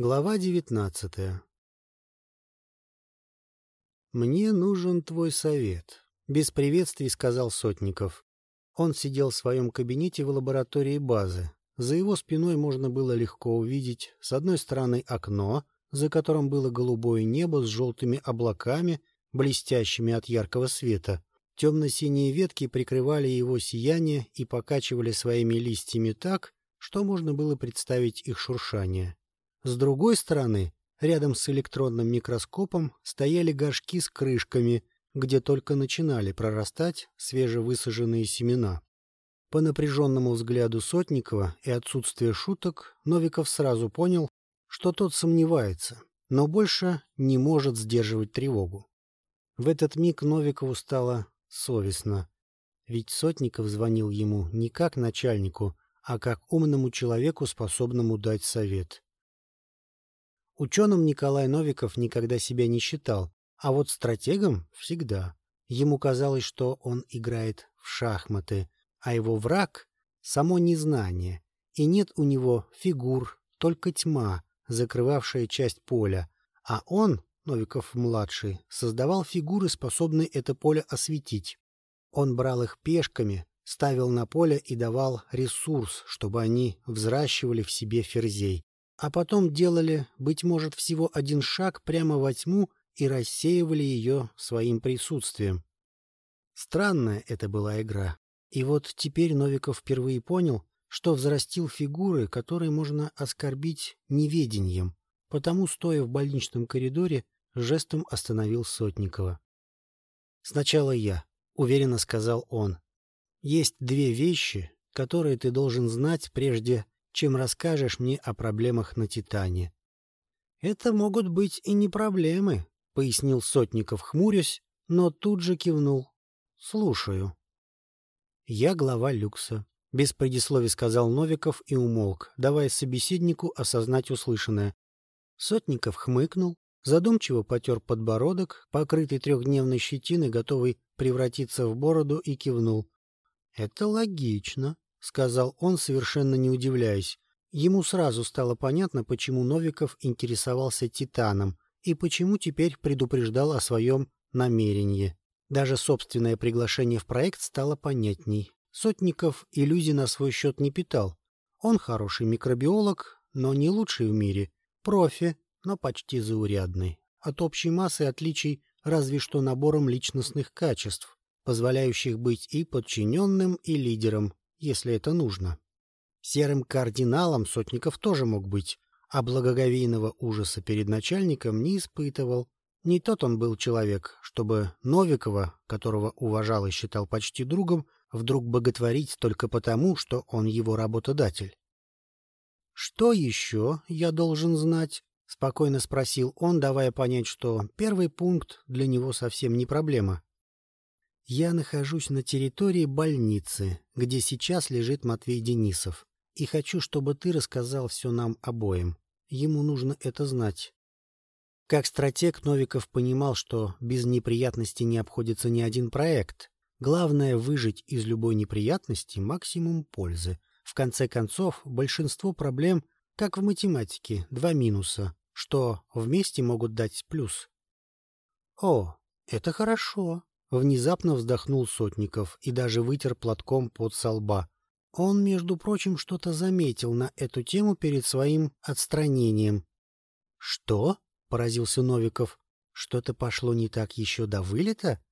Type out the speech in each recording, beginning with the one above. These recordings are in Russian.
Глава девятнадцатая «Мне нужен твой совет», — без приветствий сказал Сотников. Он сидел в своем кабинете в лаборатории базы. За его спиной можно было легко увидеть с одной стороны окно, за которым было голубое небо с желтыми облаками, блестящими от яркого света. Темно-синие ветки прикрывали его сияние и покачивали своими листьями так, что можно было представить их шуршание. С другой стороны, рядом с электронным микроскопом стояли горшки с крышками, где только начинали прорастать свежевысаженные семена. По напряженному взгляду Сотникова и отсутствию шуток Новиков сразу понял, что тот сомневается, но больше не может сдерживать тревогу. В этот миг Новикову стало совестно, ведь Сотников звонил ему не как начальнику, а как умному человеку, способному дать совет. Ученым Николай Новиков никогда себя не считал, а вот стратегом — всегда. Ему казалось, что он играет в шахматы, а его враг — само незнание, и нет у него фигур, только тьма, закрывавшая часть поля, а он, Новиков-младший, создавал фигуры, способные это поле осветить. Он брал их пешками, ставил на поле и давал ресурс, чтобы они взращивали в себе ферзей а потом делали, быть может, всего один шаг прямо во тьму и рассеивали ее своим присутствием. Странная это была игра. И вот теперь Новиков впервые понял, что взрастил фигуры, которые можно оскорбить неведением, потому, стоя в больничном коридоре, жестом остановил Сотникова. «Сначала я», — уверенно сказал он. «Есть две вещи, которые ты должен знать, прежде чем расскажешь мне о проблемах на Титане. — Это могут быть и не проблемы, — пояснил Сотников, хмурясь, но тут же кивнул. — Слушаю. — Я глава люкса, — без предисловий сказал Новиков и умолк, давая собеседнику осознать услышанное. Сотников хмыкнул, задумчиво потер подбородок, покрытый трехдневной щетиной, готовый превратиться в бороду, и кивнул. — Это логично. — сказал он, совершенно не удивляясь. Ему сразу стало понятно, почему Новиков интересовался «Титаном» и почему теперь предупреждал о своем намерении. Даже собственное приглашение в проект стало понятней. Сотников иллюзий на свой счет не питал. Он хороший микробиолог, но не лучший в мире. Профи, но почти заурядный. От общей массы отличий разве что набором личностных качеств, позволяющих быть и подчиненным, и лидером, если это нужно. Серым кардиналом Сотников тоже мог быть, а благоговейного ужаса перед начальником не испытывал. Не тот он был человек, чтобы Новикова, которого уважал и считал почти другом, вдруг боготворить только потому, что он его работодатель. «Что еще я должен знать?» — спокойно спросил он, давая понять, что первый пункт для него совсем не проблема. Я нахожусь на территории больницы, где сейчас лежит Матвей Денисов, и хочу, чтобы ты рассказал все нам обоим. Ему нужно это знать. Как стратег Новиков понимал, что без неприятностей не обходится ни один проект. Главное — выжить из любой неприятности максимум пользы. В конце концов, большинство проблем, как в математике, два минуса, что вместе могут дать плюс. О, это хорошо. Внезапно вздохнул Сотников и даже вытер платком под со лба. Он, между прочим, что-то заметил на эту тему перед своим отстранением. — Что? — поразился Новиков. — Что-то пошло не так еще до вылета?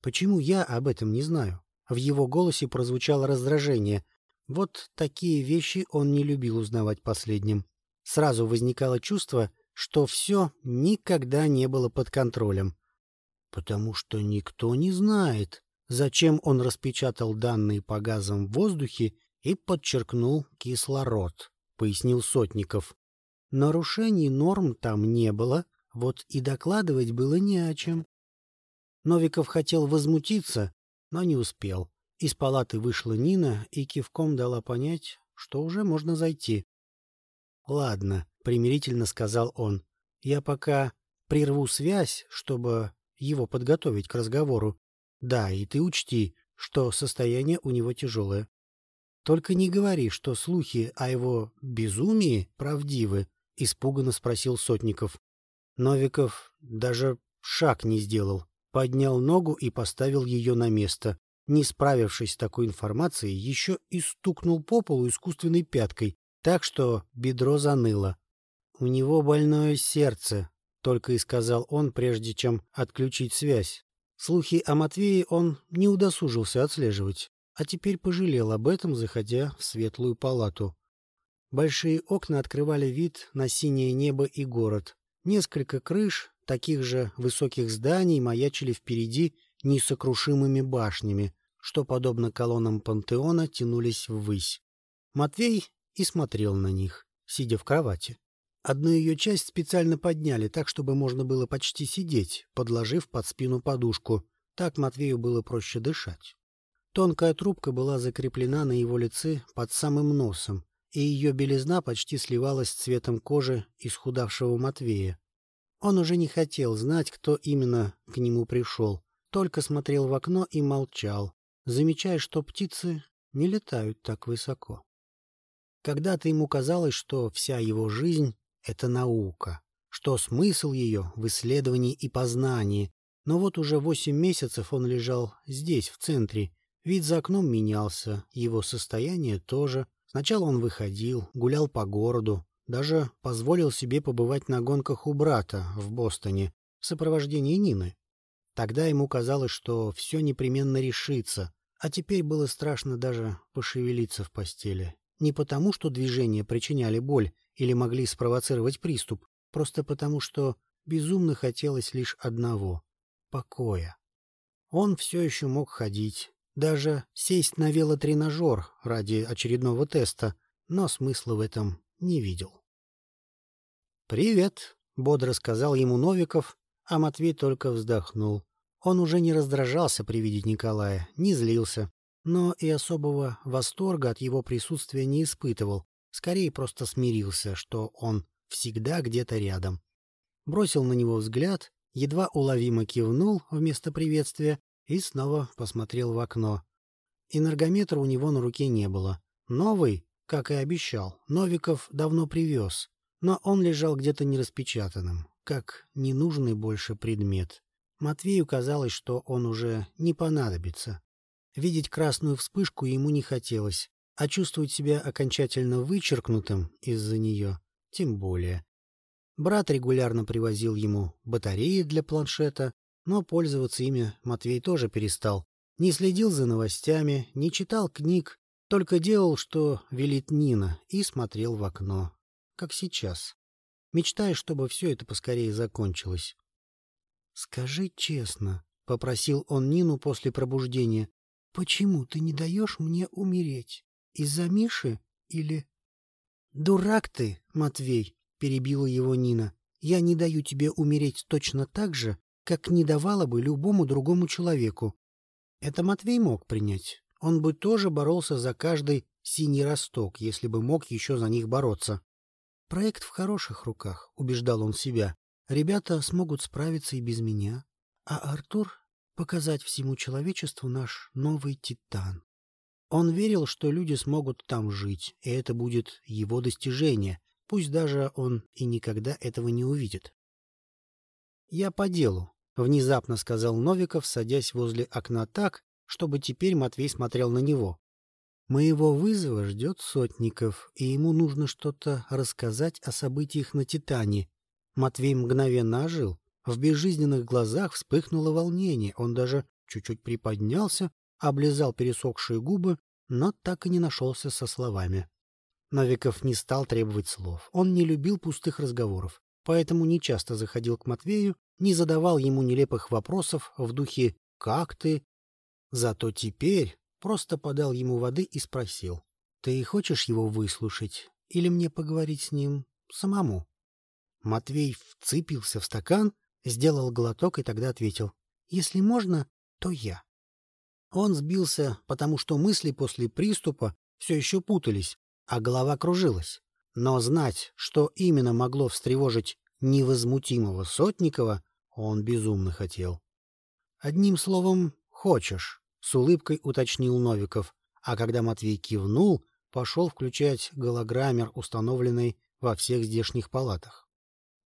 Почему я об этом не знаю? В его голосе прозвучало раздражение. Вот такие вещи он не любил узнавать последним. Сразу возникало чувство, что все никогда не было под контролем потому что никто не знает, зачем он распечатал данные по газам в воздухе и подчеркнул кислород, пояснил Сотников. Нарушений норм там не было, вот и докладывать было не о чем. Новиков хотел возмутиться, но не успел. Из палаты вышла Нина и кивком дала понять, что уже можно зайти. — Ладно, — примирительно сказал он, — я пока прерву связь, чтобы его подготовить к разговору. Да, и ты учти, что состояние у него тяжелое. Только не говори, что слухи о его безумии правдивы, — испуганно спросил Сотников. Новиков даже шаг не сделал, поднял ногу и поставил ее на место. Не справившись с такой информацией, еще и стукнул по полу искусственной пяткой, так что бедро заныло. «У него больное сердце», — только и сказал он, прежде чем отключить связь. Слухи о Матвее он не удосужился отслеживать, а теперь пожалел об этом, заходя в светлую палату. Большие окна открывали вид на синее небо и город. Несколько крыш, таких же высоких зданий, маячили впереди несокрушимыми башнями, что, подобно колоннам пантеона, тянулись ввысь. Матвей и смотрел на них, сидя в кровати. Одну ее часть специально подняли так, чтобы можно было почти сидеть, подложив под спину подушку. Так Матвею было проще дышать. Тонкая трубка была закреплена на его лице под самым носом, и ее белизна почти сливалась с цветом кожи исхудавшего Матвея. Он уже не хотел знать, кто именно к нему пришел, только смотрел в окно и молчал, замечая, что птицы не летают так высоко. Когда-то ему казалось, что вся его жизнь — это наука, что смысл ее в исследовании и познании, но вот уже восемь месяцев он лежал здесь, в центре, вид за окном менялся, его состояние тоже — Сначала он выходил, гулял по городу, даже позволил себе побывать на гонках у брата в Бостоне в сопровождении Нины. Тогда ему казалось, что все непременно решится, а теперь было страшно даже пошевелиться в постели. Не потому, что движения причиняли боль или могли спровоцировать приступ, просто потому, что безумно хотелось лишь одного — покоя. Он все еще мог ходить, даже сесть на велотренажер ради очередного теста, но смысла в этом не видел. «Привет», — бодро сказал ему Новиков, а Матвей только вздохнул. Он уже не раздражался при виде Николая, не злился, но и особого восторга от его присутствия не испытывал, скорее просто смирился, что он всегда где-то рядом. Бросил на него взгляд, едва уловимо кивнул вместо приветствия и снова посмотрел в окно. Энергометра у него на руке не было. Новый, как и обещал, Новиков давно привез, но он лежал где-то нераспечатанным, как ненужный больше предмет. Матвею казалось, что он уже не понадобится. Видеть красную вспышку ему не хотелось, а чувствовать себя окончательно вычеркнутым из-за нее тем более. Брат регулярно привозил ему батареи для планшета, но пользоваться ими Матвей тоже перестал. Не следил за новостями, не читал книг, только делал, что велит Нина, и смотрел в окно. Как сейчас. Мечтая, чтобы все это поскорее закончилось. — Скажи честно, — попросил он Нину после пробуждения, — почему ты не даешь мне умереть? Из-за Миши или... — Дурак ты, Матвей, — перебила его Нина. — Я не даю тебе умереть точно так же, как не давала бы любому другому человеку. Это Матвей мог принять. Он бы тоже боролся за каждый синий росток, если бы мог еще за них бороться. Проект в хороших руках, убеждал он себя. Ребята смогут справиться и без меня. А Артур — показать всему человечеству наш новый Титан. Он верил, что люди смогут там жить, и это будет его достижение, пусть даже он и никогда этого не увидит. «Я по делу», — внезапно сказал Новиков, садясь возле окна так, чтобы теперь Матвей смотрел на него. «Моего вызова ждет Сотников, и ему нужно что-то рассказать о событиях на Титане». Матвей мгновенно ожил. В безжизненных глазах вспыхнуло волнение, он даже чуть-чуть приподнялся, облизал пересохшие губы, но так и не нашелся со словами. Новиков не стал требовать слов. Он не любил пустых разговоров, поэтому нечасто заходил к Матвею не задавал ему нелепых вопросов в духе «Как ты?». Зато теперь просто подал ему воды и спросил «Ты хочешь его выслушать или мне поговорить с ним самому?» Матвей вцепился в стакан, сделал глоток и тогда ответил «Если можно, то я». Он сбился, потому что мысли после приступа все еще путались, а голова кружилась. Но знать, что именно могло встревожить невозмутимого Сотникова он безумно хотел. «Одним словом, хочешь», — с улыбкой уточнил Новиков, а когда Матвей кивнул, пошел включать голограммер, установленный во всех здешних палатах.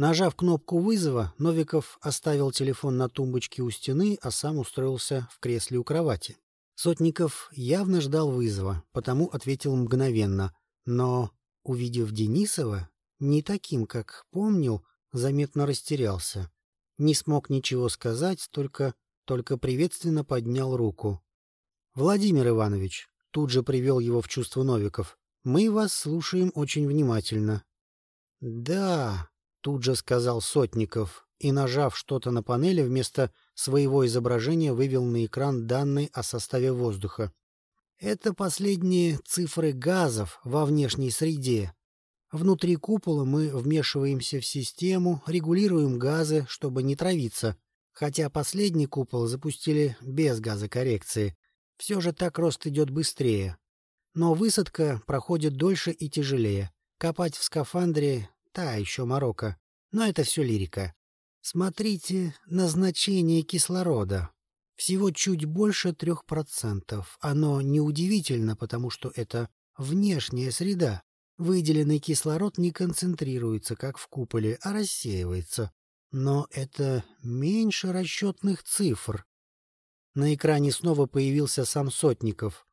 Нажав кнопку вызова, Новиков оставил телефон на тумбочке у стены, а сам устроился в кресле у кровати. Сотников явно ждал вызова, потому ответил мгновенно, но, увидев Денисова, не таким, как помнил, заметно растерялся. Не смог ничего сказать, только, только приветственно поднял руку. — Владимир Иванович, — тут же привел его в чувство Новиков, — мы вас слушаем очень внимательно. — Да, — тут же сказал Сотников и, нажав что-то на панели, вместо своего изображения вывел на экран данные о составе воздуха. Это последние цифры газов во внешней среде. Внутри купола мы вмешиваемся в систему, регулируем газы, чтобы не травиться. Хотя последний купол запустили без газокоррекции. Все же так рост идет быстрее. Но высадка проходит дольше и тяжелее. Копать в скафандре — та еще морока. Но это все лирика. Смотрите назначение кислорода. Всего чуть больше трех процентов. Оно неудивительно, потому что это внешняя среда. Выделенный кислород не концентрируется, как в куполе, а рассеивается. Но это меньше расчетных цифр. На экране снова появился сам Сотников.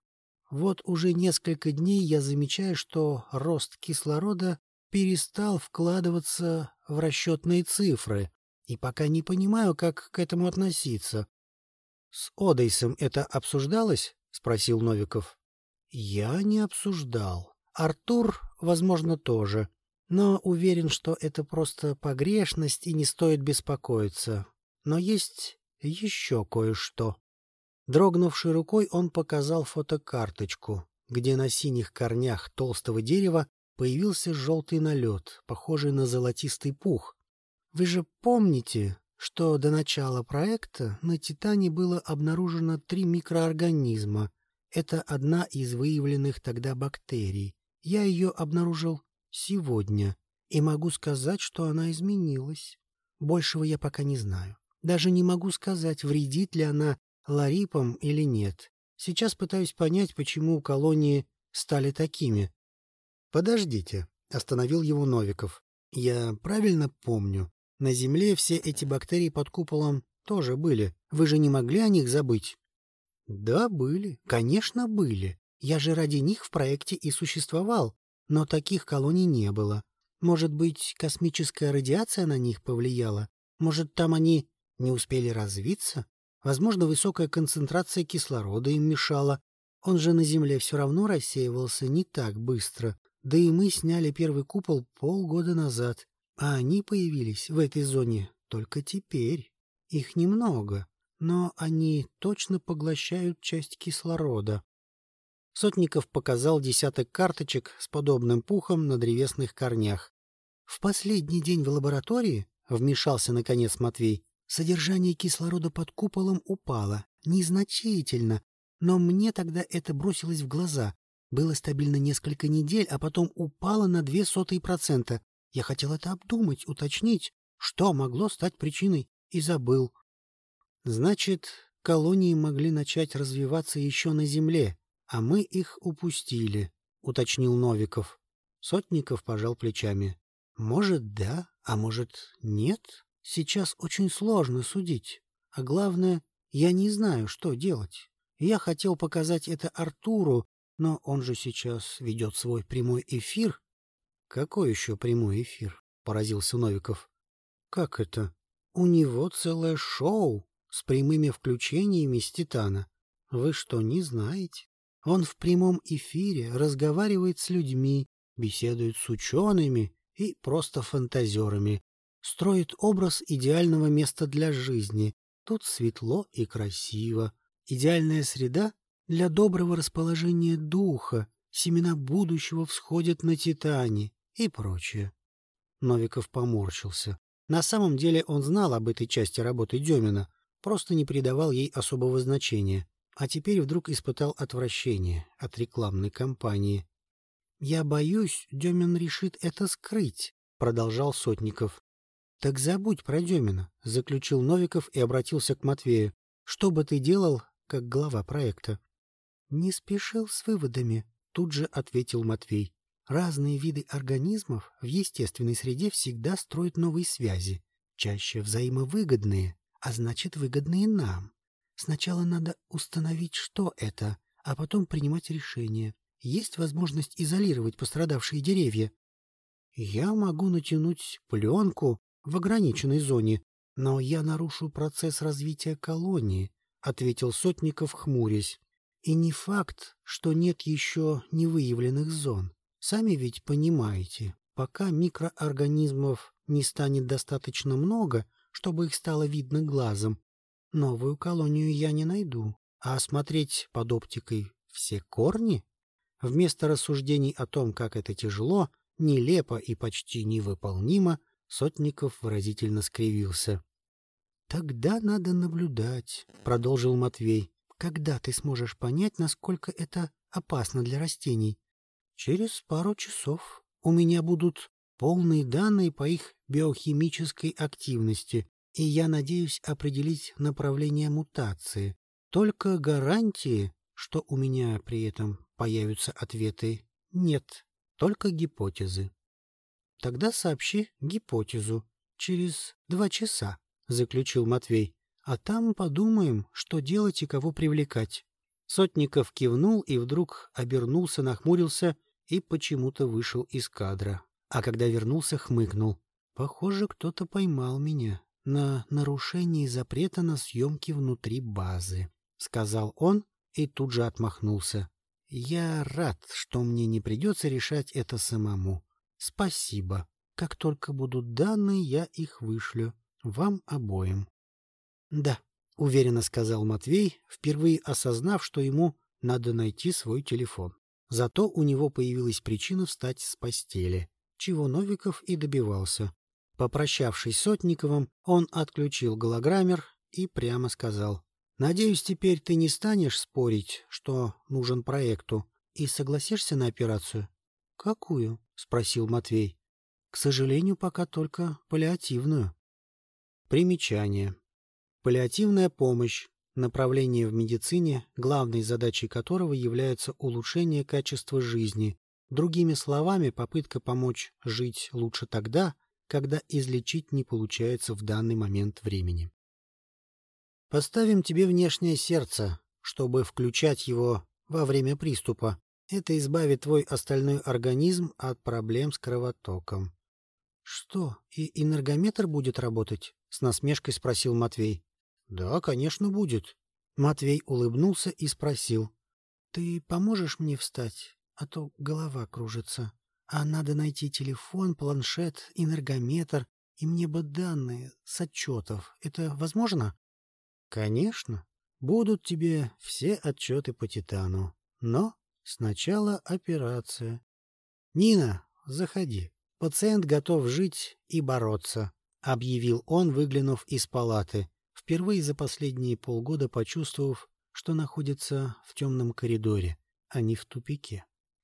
Вот уже несколько дней я замечаю, что рост кислорода перестал вкладываться в расчетные цифры, и пока не понимаю, как к этому относиться. — С Одейсом это обсуждалось? — спросил Новиков. — Я не обсуждал. Артур, возможно, тоже. Но уверен, что это просто погрешность и не стоит беспокоиться. Но есть еще кое-что. Дрогнувшей рукой он показал фотокарточку, где на синих корнях толстого дерева появился желтый налет, похожий на золотистый пух, вы же помните, что до начала проекта на Титане было обнаружено три микроорганизма. Это одна из выявленных тогда бактерий. Я ее обнаружил сегодня, и могу сказать, что она изменилась. Большего я пока не знаю. Даже не могу сказать, вредит ли она ларипам или нет. Сейчас пытаюсь понять, почему колонии стали такими. — Подождите, — остановил его Новиков. — Я правильно помню, на Земле все эти бактерии под куполом тоже были. Вы же не могли о них забыть? — Да, были. Конечно, были. Я же ради них в проекте и существовал. Но таких колоний не было. Может быть, космическая радиация на них повлияла? Может, там они не успели развиться? Возможно, высокая концентрация кислорода им мешала. Он же на Земле все равно рассеивался не так быстро. Да и мы сняли первый купол полгода назад. А они появились в этой зоне только теперь. Их немного, но они точно поглощают часть кислорода. Сотников показал десяток карточек с подобным пухом на древесных корнях. В последний день в лаборатории, вмешался наконец Матвей, содержание кислорода под куполом упало, незначительно, но мне тогда это бросилось в глаза. Было стабильно несколько недель, а потом упало на две сотые процента. Я хотел это обдумать, уточнить, что могло стать причиной, и забыл. Значит, колонии могли начать развиваться еще на Земле, а мы их упустили, — уточнил Новиков. Сотников пожал плечами. Может, да, а может, нет. Сейчас очень сложно судить. А главное, я не знаю, что делать. Я хотел показать это Артуру, но он же сейчас ведет свой прямой эфир, «Какой еще прямой эфир?» — поразился Новиков. «Как это? У него целое шоу с прямыми включениями с Титана. Вы что, не знаете? Он в прямом эфире разговаривает с людьми, беседует с учеными и просто фантазерами, строит образ идеального места для жизни. Тут светло и красиво. Идеальная среда для доброго расположения духа. Семена будущего всходят на Титане и прочее. Новиков поморщился. На самом деле он знал об этой части работы Демина, просто не придавал ей особого значения, а теперь вдруг испытал отвращение от рекламной кампании. «Я боюсь, Демин решит это скрыть», — продолжал Сотников. «Так забудь про Демина», — заключил Новиков и обратился к Матвею. «Что бы ты делал, как глава проекта?» «Не спешил с выводами», — тут же ответил Матвей. Разные виды организмов в естественной среде всегда строят новые связи, чаще взаимовыгодные, а значит выгодные нам. Сначала надо установить, что это, а потом принимать решение. Есть возможность изолировать пострадавшие деревья. Я могу натянуть пленку в ограниченной зоне, но я нарушу процесс развития колонии, — ответил Сотников, хмурясь. И не факт, что нет еще невыявленных зон. Сами ведь понимаете, пока микроорганизмов не станет достаточно много, чтобы их стало видно глазом, новую колонию я не найду. А осмотреть под оптикой все корни? Вместо рассуждений о том, как это тяжело, нелепо и почти невыполнимо, Сотников выразительно скривился. — Тогда надо наблюдать, — продолжил Матвей. — Когда ты сможешь понять, насколько это опасно для растений? Через пару часов у меня будут полные данные по их биохимической активности, и я надеюсь определить направление мутации. Только гарантии, что у меня при этом появятся ответы, нет, только гипотезы. Тогда сообщи гипотезу через два часа, — заключил Матвей. А там подумаем, что делать и кого привлекать. Сотников кивнул и вдруг обернулся, нахмурился и почему-то вышел из кадра. А когда вернулся, хмыкнул. Похоже, кто-то поймал меня на нарушении запрета на съемки внутри базы, — сказал он и тут же отмахнулся. Я рад, что мне не придется решать это самому. Спасибо. Как только будут данные, я их вышлю. Вам обоим. — Да, — уверенно сказал Матвей, впервые осознав, что ему надо найти свой телефон. Зато у него появилась причина встать с постели, чего Новиков и добивался. Попрощавшись с Сотниковым, он отключил голограммер и прямо сказал. «Надеюсь, теперь ты не станешь спорить, что нужен проекту, и согласишься на операцию?» «Какую?» — спросил Матвей. «К сожалению, пока только паллиативную». Примечание. Паллиативная помощь направление в медицине, главной задачей которого является улучшение качества жизни, другими словами, попытка помочь жить лучше тогда, когда излечить не получается в данный момент времени. Поставим тебе внешнее сердце, чтобы включать его во время приступа. Это избавит твой остальной организм от проблем с кровотоком. — Что, и энергометр будет работать? — с насмешкой спросил Матвей. — Да, конечно, будет. Матвей улыбнулся и спросил. — Ты поможешь мне встать? А то голова кружится. А надо найти телефон, планшет, энергометр, и мне бы данные с отчетов. Это возможно? — Конечно. Будут тебе все отчеты по Титану. Но сначала операция. — Нина, заходи. Пациент готов жить и бороться, — объявил он, выглянув из палаты впервые за последние полгода почувствовав, что находится в темном коридоре, а не в тупике.